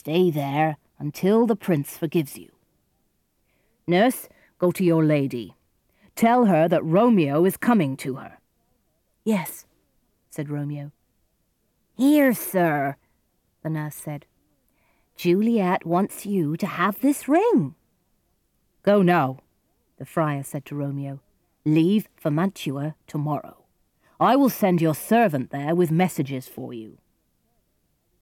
Stay there until the prince forgives you. Nurse, go to your lady. Tell her that Romeo is coming to her. Yes, said Romeo. Here, sir, the nurse said. Juliet wants you to have this ring. Go now, the friar said to Romeo. Leave for Mantua tomorrow. I will send your servant there with messages for you.